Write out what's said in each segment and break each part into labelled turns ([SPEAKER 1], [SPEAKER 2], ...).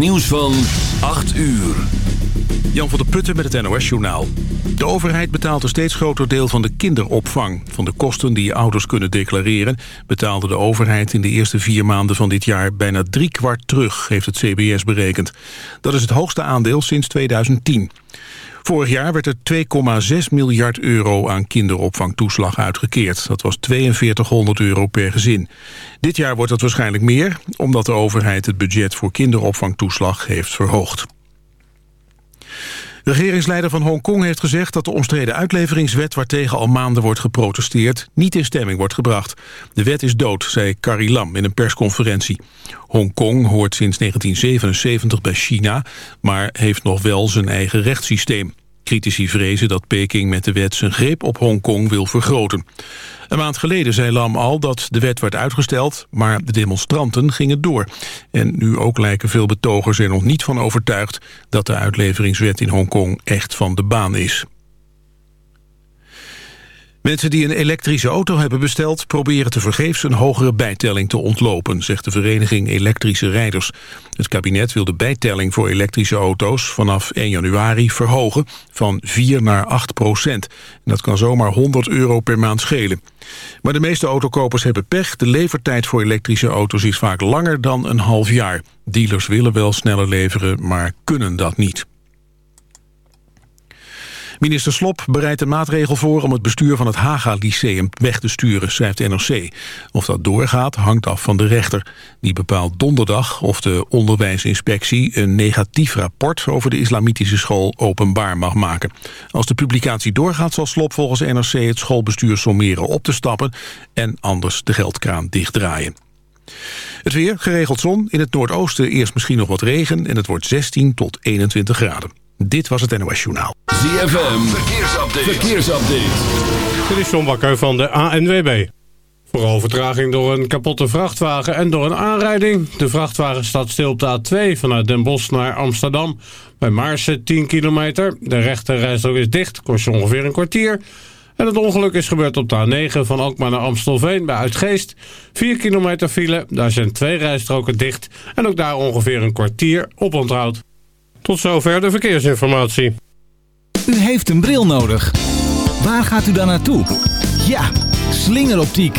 [SPEAKER 1] nieuws van 8 uur.
[SPEAKER 2] Jan van der Putten met het NOS-journaal. De overheid betaalt een steeds groter deel van de kinderopvang. Van de kosten die ouders kunnen declareren... betaalde de overheid in de eerste vier maanden van dit jaar... bijna drie kwart terug, heeft het CBS berekend. Dat is het hoogste aandeel sinds 2010. Vorig jaar werd er 2,6 miljard euro aan kinderopvangtoeslag uitgekeerd. Dat was 4200 euro per gezin. Dit jaar wordt dat waarschijnlijk meer... omdat de overheid het budget voor kinderopvangtoeslag heeft verhoogd. Regeringsleider van Hongkong heeft gezegd dat de omstreden uitleveringswet... waartegen al maanden wordt geprotesteerd, niet in stemming wordt gebracht. De wet is dood, zei Carrie Lam in een persconferentie. Hongkong hoort sinds 1977 bij China... maar heeft nog wel zijn eigen rechtssysteem. Critici vrezen dat Peking met de wet zijn greep op Hongkong wil vergroten. Een maand geleden zei Lam al dat de wet werd uitgesteld... maar de demonstranten gingen door. En nu ook lijken veel betogers er nog niet van overtuigd... dat de uitleveringswet in Hongkong echt van de baan is. Mensen die een elektrische auto hebben besteld... proberen tevergeefs een hogere bijtelling te ontlopen... zegt de vereniging Elektrische Rijders. Het kabinet wil de bijtelling voor elektrische auto's... vanaf 1 januari verhogen van 4 naar 8 procent. Dat kan zomaar 100 euro per maand schelen. Maar de meeste autokopers hebben pech. De levertijd voor elektrische auto's is vaak langer dan een half jaar. Dealers willen wel sneller leveren, maar kunnen dat niet. Minister Slop bereidt een maatregel voor om het bestuur van het Haga Lyceum weg te sturen, schrijft NRC. Of dat doorgaat hangt af van de rechter. Die bepaalt donderdag of de onderwijsinspectie een negatief rapport over de islamitische school openbaar mag maken. Als de publicatie doorgaat zal Slop volgens NRC het schoolbestuur sommeren op te stappen en anders de geldkraan dichtdraaien. Het weer, geregeld zon. In het noordoosten eerst misschien nog wat regen... en het wordt 16 tot 21 graden. Dit was het NOS Journaal.
[SPEAKER 1] ZFM, verkeersupdate. verkeersupdate.
[SPEAKER 3] Dit is John Bakker van de ANWB. Vooral vertraging door een kapotte vrachtwagen en door een aanrijding. De vrachtwagen staat stil op de A2 vanuit Den Bosch naar Amsterdam. Bij Maarsen 10 kilometer. De rechterrijstrook is dicht, kost je ongeveer een kwartier. En het ongeluk is gebeurd op de A9 van Alkmaar naar Amstelveen bij Uitgeest. 4 kilometer file, daar zijn twee rijstroken dicht. En ook daar ongeveer een kwartier op onthoud. Tot zover de verkeersinformatie.
[SPEAKER 4] U heeft een bril nodig. Waar gaat u dan naartoe? Ja, slingeroptiek.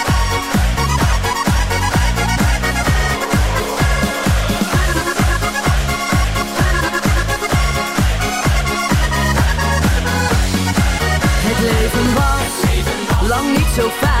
[SPEAKER 5] so fast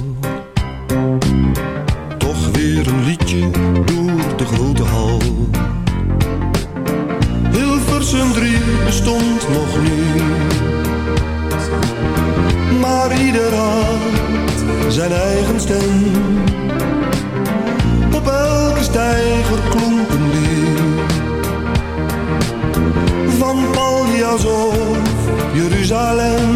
[SPEAKER 6] darling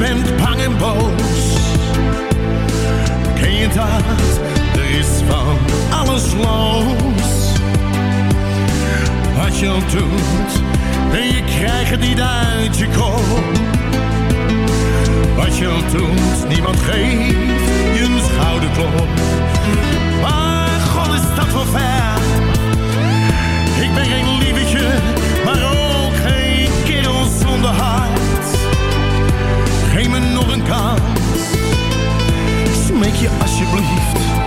[SPEAKER 6] bent bang en boos. Ken je dat? Er is van alles los. Wat je al doet, en je krijgt het niet uit je kop. Wat je al doet, niemand geeft je een schouderklop. Maar God is dat wel ver. Ik ben geen lievetje, maar ook geen kerel zonder hart kans. Smeek je alsjeblieft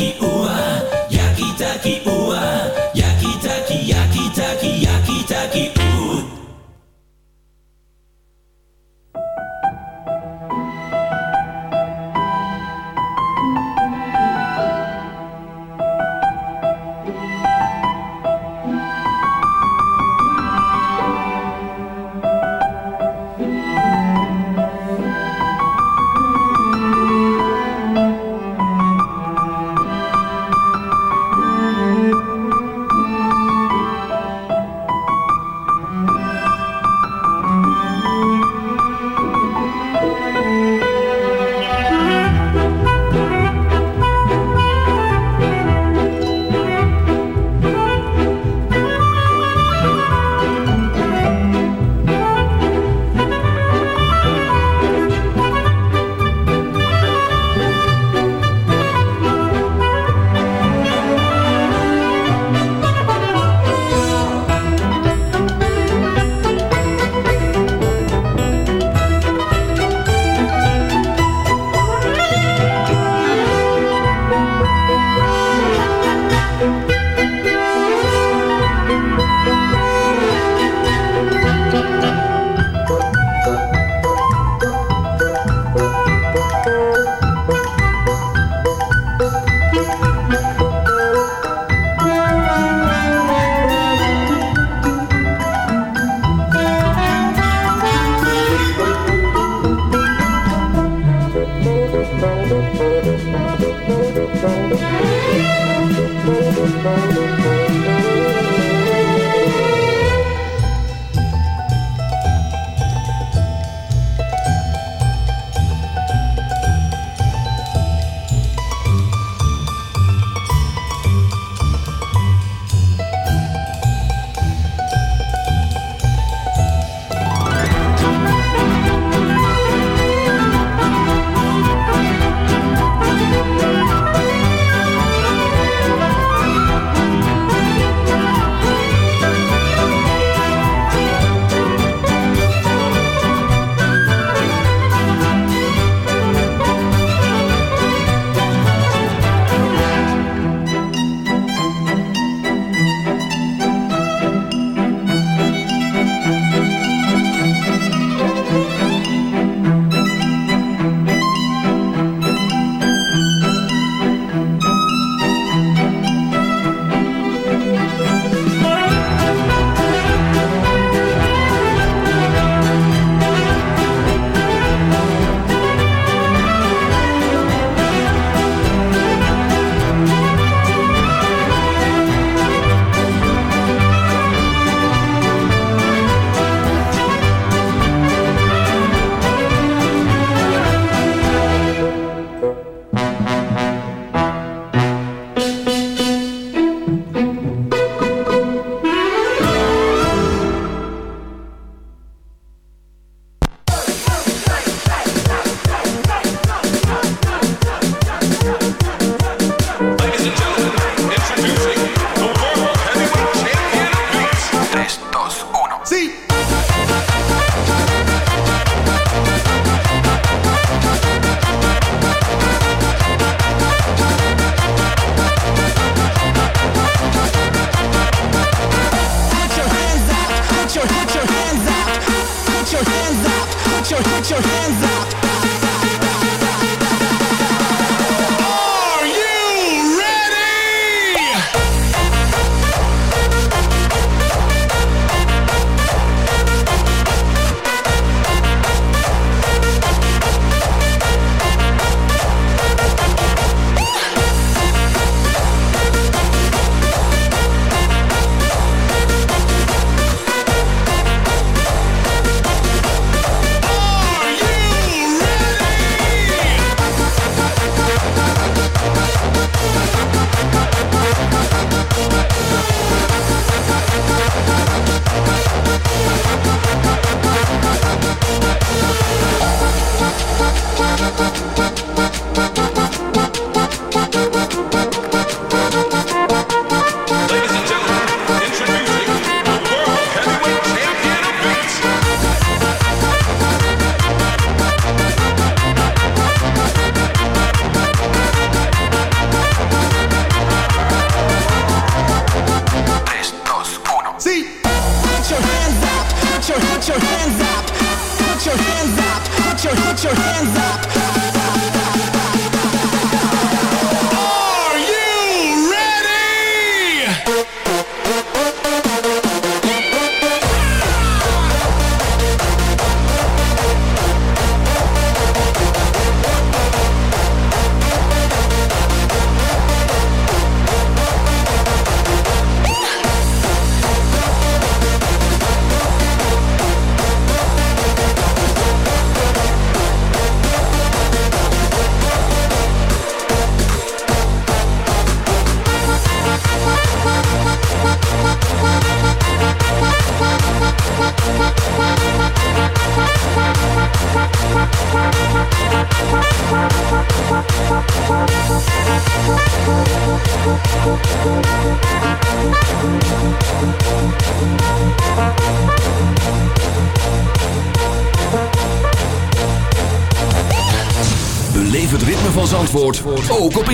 [SPEAKER 1] You.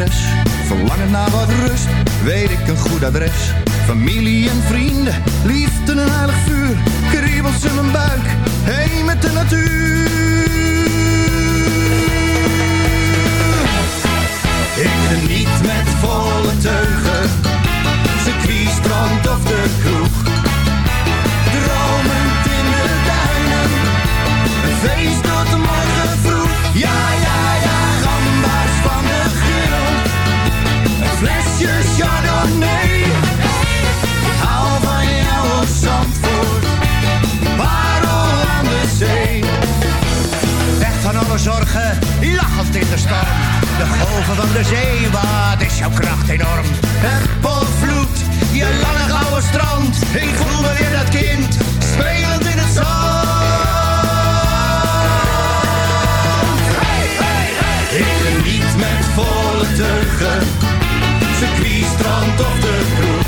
[SPEAKER 7] stress. Verlangen naar wat rust, weet ik een goed adres. Familie en vrienden, liefde en heilig vuur. Kriebels in mijn buik, heen met de natuur. Ik geniet met volle teugen, de storm. De golven van de zee, wat is jouw kracht enorm. Het volvloed, je lange gouden strand. Ik voel me weer dat kind, spelend in het zand. Hey, hey, hey. Ik geniet met volle teugen, circuit, strand of de kroeg.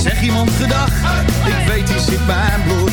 [SPEAKER 7] Zeg iemand gedag, ik weet die zit mijn bloed.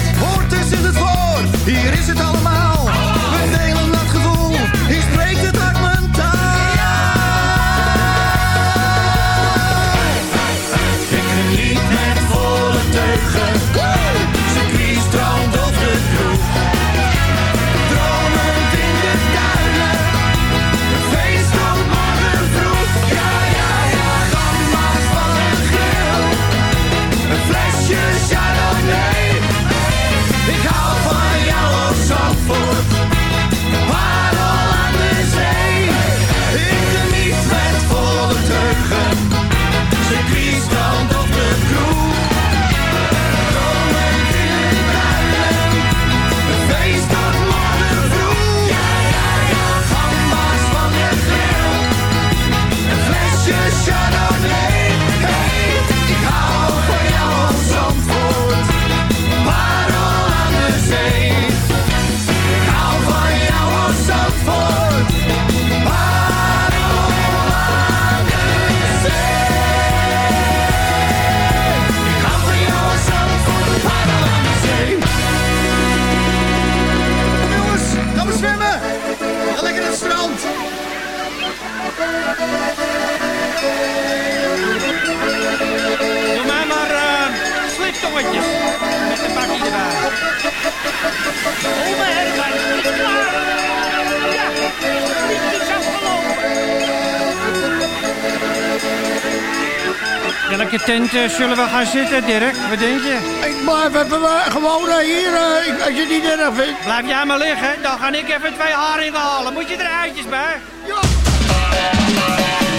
[SPEAKER 8] Eh, zullen we gaan zitten, Dirk? Wat denk je?
[SPEAKER 9] Ik blijf even eh, gewoon eh, hier, eh, ik- als je het niet erg vindt.
[SPEAKER 8] Blijf jij maar liggen, dan ga ik even twee haringen halen. Moet je er eitjes bij?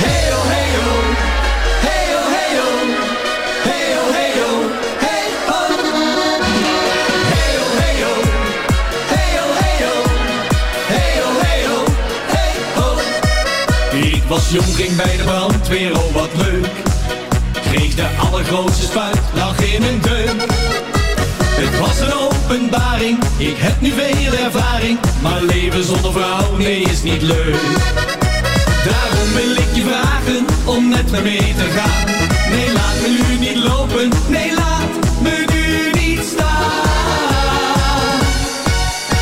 [SPEAKER 10] Heyo, heyo. Heyo, heyo. Heyo, heyo. Hey, ho. Heyo, heyo. Heyo, heyo. Heyo, heyo. Hey, ho.
[SPEAKER 11] Ik was jong, ging bij de brandweer, oh wat leuk. De allergrootste spuit, lag in een deuk. Het was een openbaring, ik heb nu veel ervaring. Maar leven zonder vrouw, nee, is niet leuk. Daarom wil ik je vragen om met me mee te gaan. Nee, laat me nu niet lopen, nee, laat me nu niet staan.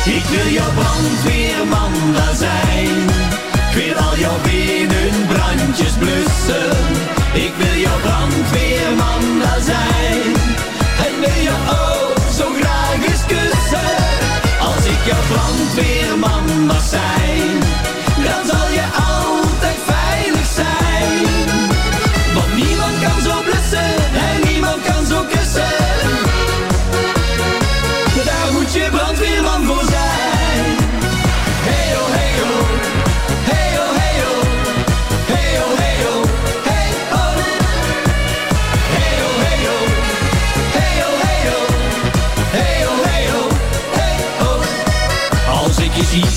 [SPEAKER 11] Ik wil jouw brandweerman daar zijn. Ik wil al jouw binnenbrandjes blussen. Ik wil jouw brandweerman daar zijn. En wil je ook zo graag eens kussen. Als ik jouw brandweerman mag zijn,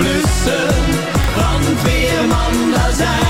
[SPEAKER 11] blussen. Want weerman, daar zijn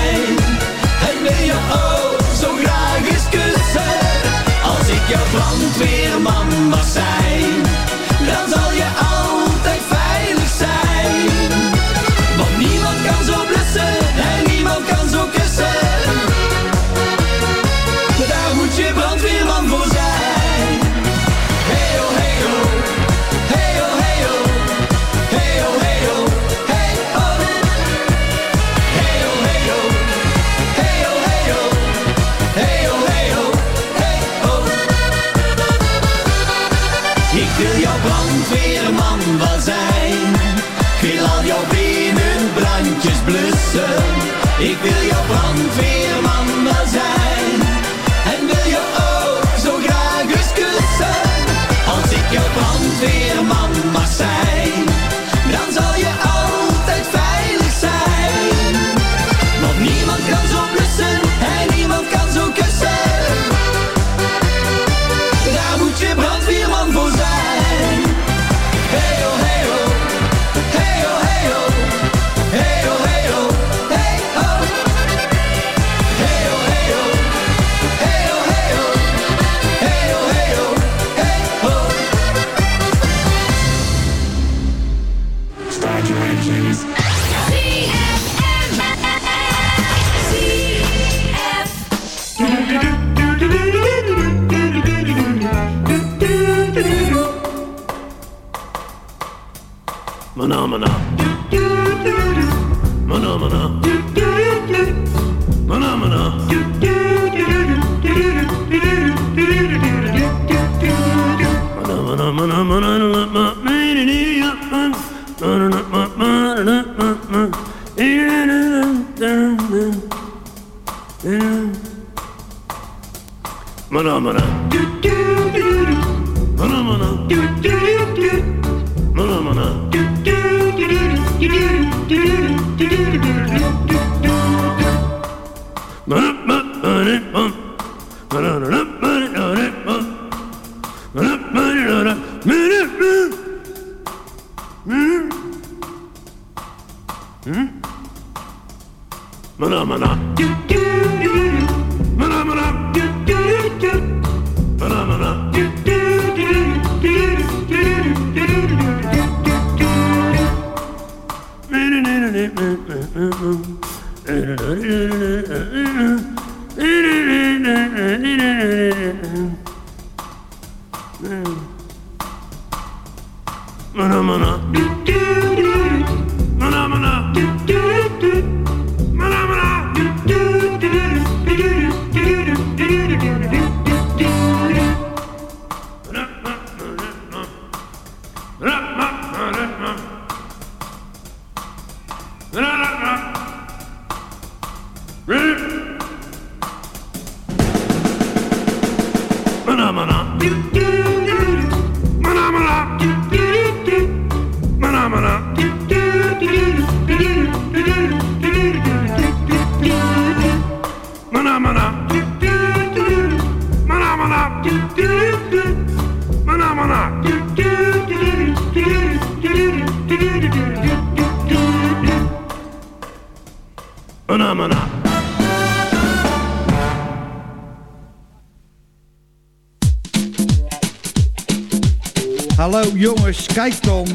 [SPEAKER 9] Hallo jongens, kijk dan.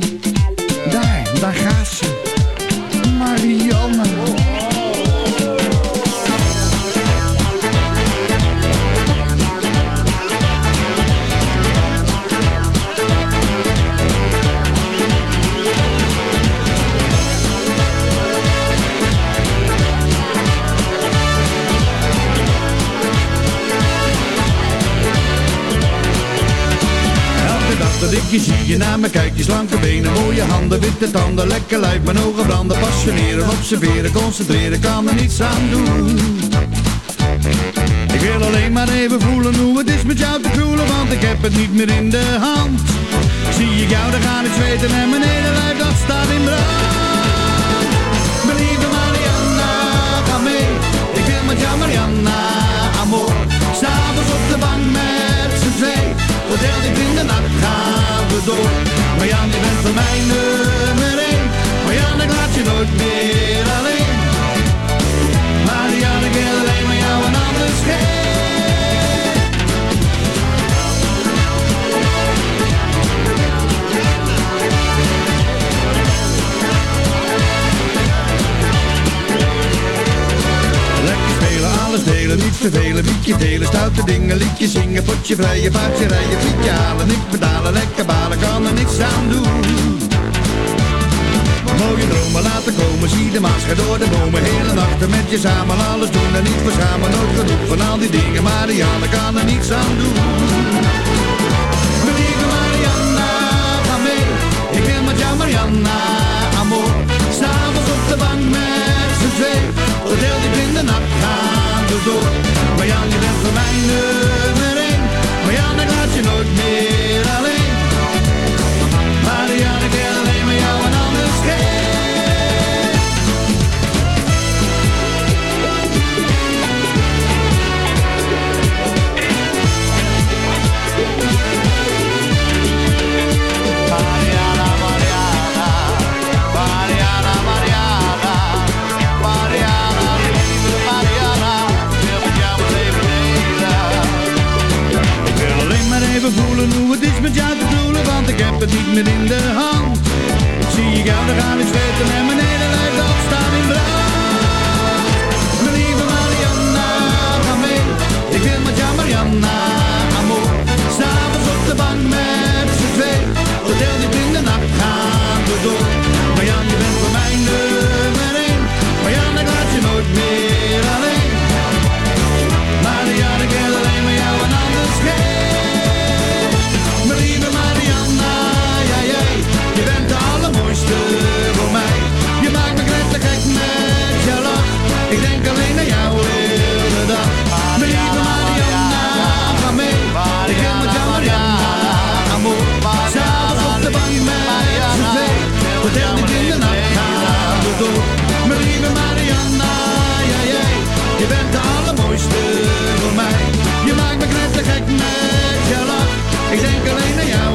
[SPEAKER 9] Daar, daar gaat ze. Marianne. Dat ik je zie, je naar me kijkt, je slanke benen, mooie handen, witte tanden, lekker lijf, mijn ogen branden, passioneren, observeren, concentreren, kan er niets aan doen. Ik wil alleen maar even voelen hoe het is met jou te voelen, want ik heb het niet meer in de hand. Zie ik jou, dan ga ik zweten en mijn hele lijf dat staat in brand. Mijn lieve Marianna, ga mee, ik wil met jou Marianna, amor. S'avonds op de bank met z'n twee, tot diep in de nacht gaan we door. Marianne, je bent voor mij nummer één, Marianne, ik laat je nooit meer alleen. Marianne, ik wil alleen maar jou en anders geen. Alles delen, niet vervelen, liedje delen, stoute dingen, liedje zingen, potje vrijen, paardje rijden, fietje halen, niet betalen, lekker balen, kan er niks aan doen. Mooie dromen laten komen, zie de maan schijnt door de bomen, hele nachten met je samen, alles doen en niet verzamen, nooit genoeg van al die dingen, Marianne kan er niets aan doen. Lieve Marianne, ga mee, ik wil met jou Marianne, amor, s'avonds op de bank met z'n twee, tot heel diep in de nacht we door. Marianne, je bent voor mij nummer één, Marianne, ik laat je nooit meer alleen. Marianne, ik even voelen hoe het is met jou te voelen, want ik heb het niet meer in de hand. Zie ik jou, dan ga ik zweten en mijn hele lijf dat staat in brand. Mijn lieve Mariana, ga mee, ik wil met jou Mariana, amor. S'avonds op de bank met z'n twee, tot heel diep gek met je lach, ik denk alleen aan jou de dag. Mijn lieve Marianne, ga mee, ik wil met jou Marianne, amor. S'avonds op de bank met z'n twee, heel diep in de nacht gaan we door. Mijn lieve Marianne, ja jij, je bent de allermooiste voor mij. Je maakt me gretig gek met je lach, ik denk alleen aan jou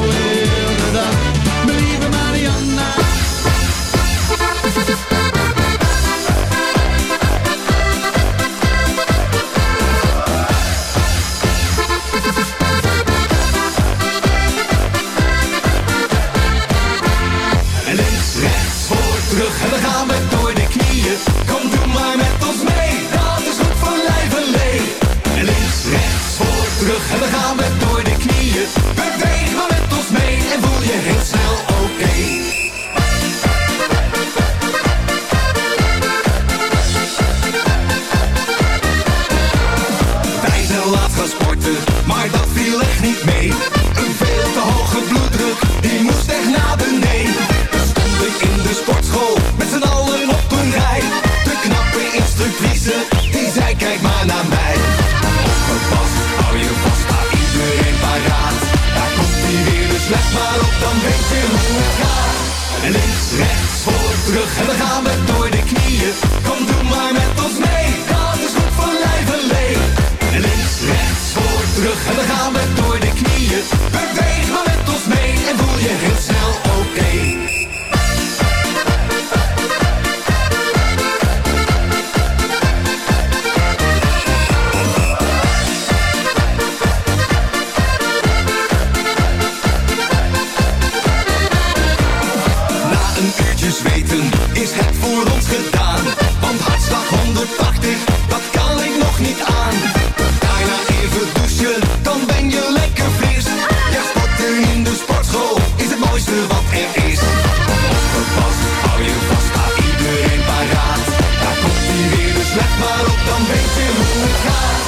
[SPEAKER 11] weet je hoe het gaat.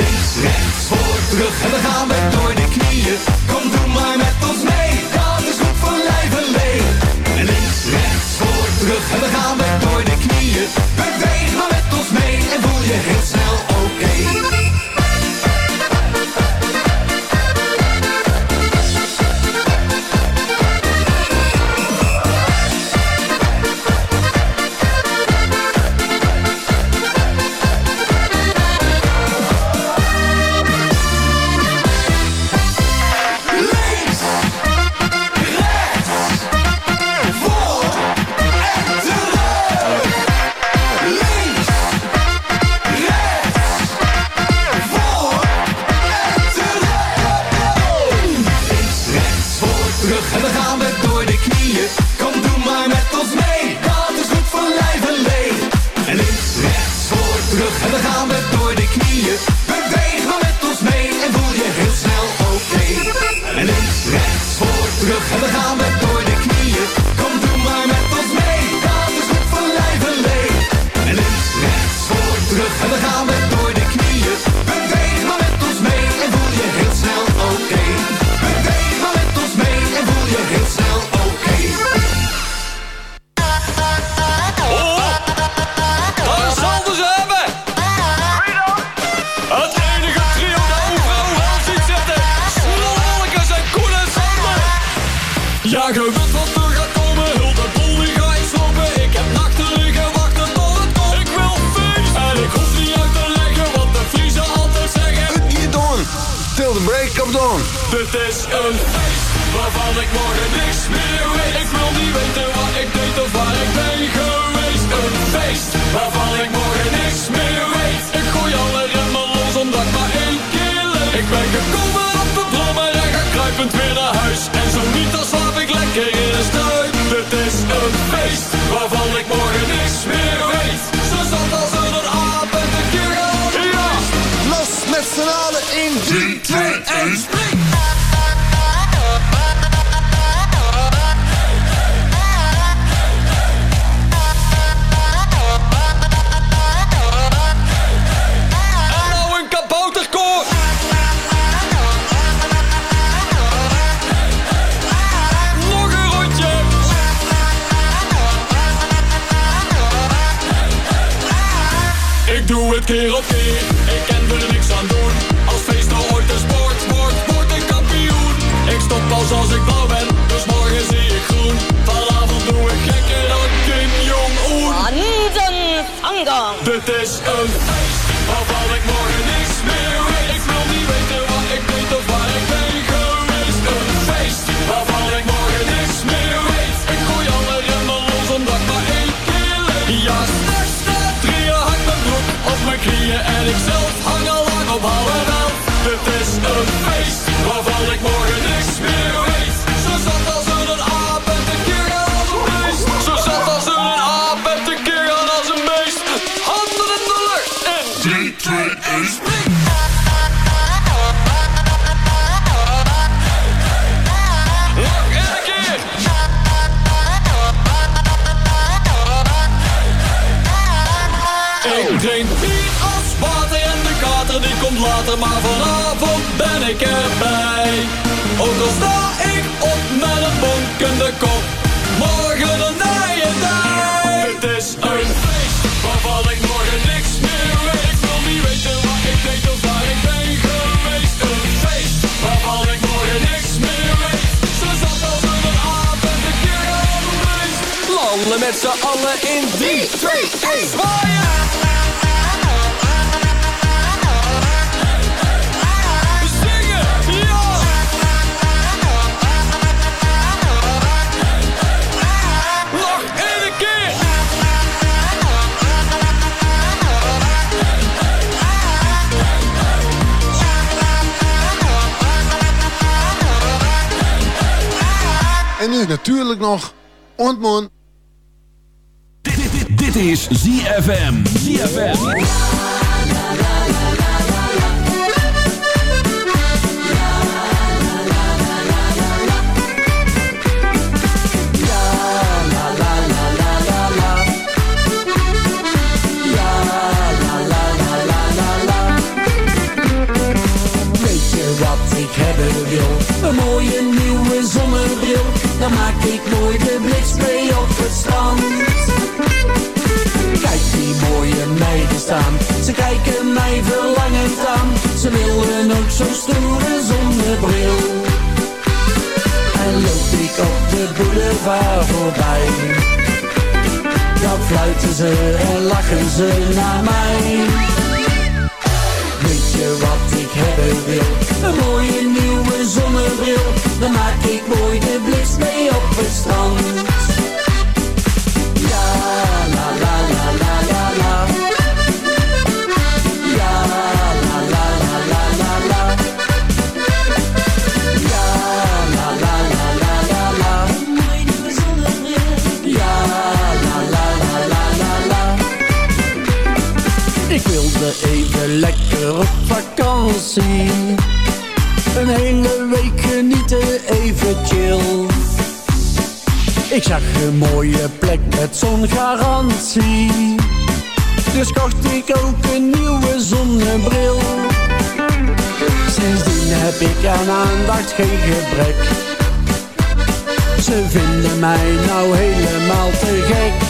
[SPEAKER 11] Links, rechts, voor, terug en dan gaan we door de knieën.
[SPEAKER 12] Niks meer weet. Ik wil niet weten wat ik deed of waar ik ben geweest. Een feest Waarvan ik morgen niks meer weet. Ik gooi alle remmen los omdat ik maar één keer leef. Ik ben gekomen op de brommer en ga kruipend weer naar huis. En zo niet dan slaap ik lekker in de struik. Dit is een feest Waarvan ik morgen niks meer weet. Zo zat als een aap en de keer
[SPEAKER 13] Ja, los met z'n allen in 3, 2, 1, spring!
[SPEAKER 12] Het keer op keer. Ik kan er niks aan doen. Als feest nou ooit een sport wordt Word ik kampioen. Ik stop pas als ik blauw ben Dus morgen zie ik groen. Vanavond doe ik gekker dan Kim Jong-un. Dit is een water en de kater die komt later Maar vanavond ben ik erbij. Ook al sta ik op met een bonkende kop Morgen een nije dag Het is een feest waarvan ik morgen niks meer weet. Ik wil niet weten wat ik deed of waar ik ben geweest. Een feest waarvan ik morgen niks meer weet. Zo zat als een aap en de beest Landen met z'n allen in 3, 2, 1, zwaaien!
[SPEAKER 13] En natuurlijk nog ontmoen.
[SPEAKER 1] Dit is ZFM. ZFM.
[SPEAKER 14] Weet je wat ik hebben wil? Een mooie nieuwe zonnebril. Dan maak ik mooi de blikspray op het strand. Kijk die mooie meiden staan. Ze kijken mij verlangend aan. Ze willen ook zo'n stoere zonnebril. En loop ik op de boulevard voorbij. Dan fluiten ze en lachen ze naar mij. Weet je wat ik hebben wil? Een mooie nieuwe zonnebril. Dan maak ik mooi de blitz Een hele week genieten, even chill. Ik zag een mooie plek met zongarantie. Dus kocht ik ook een nieuwe zonnebril. Sindsdien heb ik aan aandacht geen gebrek. Ze vinden mij nou helemaal te gek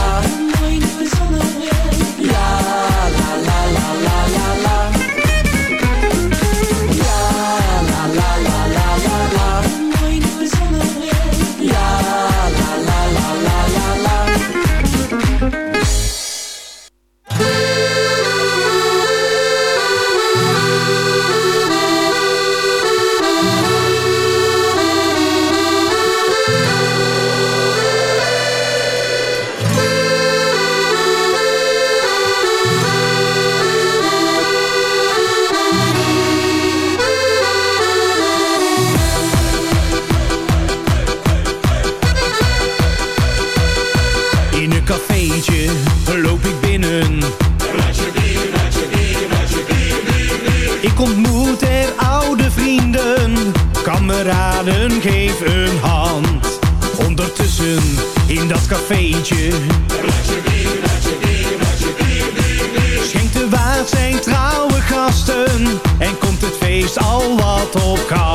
[SPEAKER 14] la
[SPEAKER 15] cafeetje. Schenkt de waard zijn trouwe gasten. En komt het feest al wat op gang.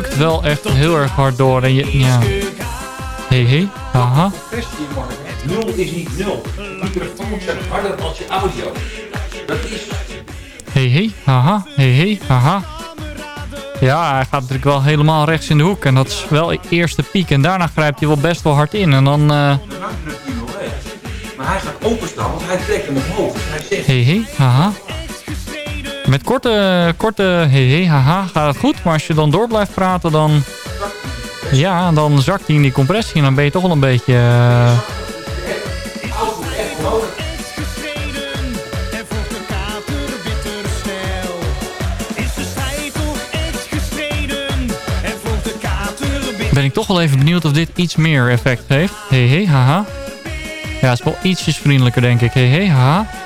[SPEAKER 16] Beukt wel echt heel erg hard door. En je, ja. Hey, hey, haha.
[SPEAKER 13] Nul is niet nul. Microfoons zijn harder als je audio. Dat is...
[SPEAKER 16] Hey, hey, haha, hey, hey, haha. Ja, hij gaat natuurlijk wel helemaal rechts in de hoek. En dat is wel de eerste piek. En daarna grijpt hij wel best wel hard in. En dan... eh,
[SPEAKER 13] Maar hij gaat openstaan, want hij trekt hem omhoog. Hij zegt...
[SPEAKER 16] hey, hey, haha. Met korte, korte hey, haha gaat het goed. Maar als je dan door blijft praten, dan... Ja, dan zakt hij in die compressie. En dan ben je toch wel een beetje... eh, ben ik toch wel even benieuwd of dit iets meer effect heeft. Hey, haha. Ja, het is wel ietsjes vriendelijker, denk ik. Hey, haha.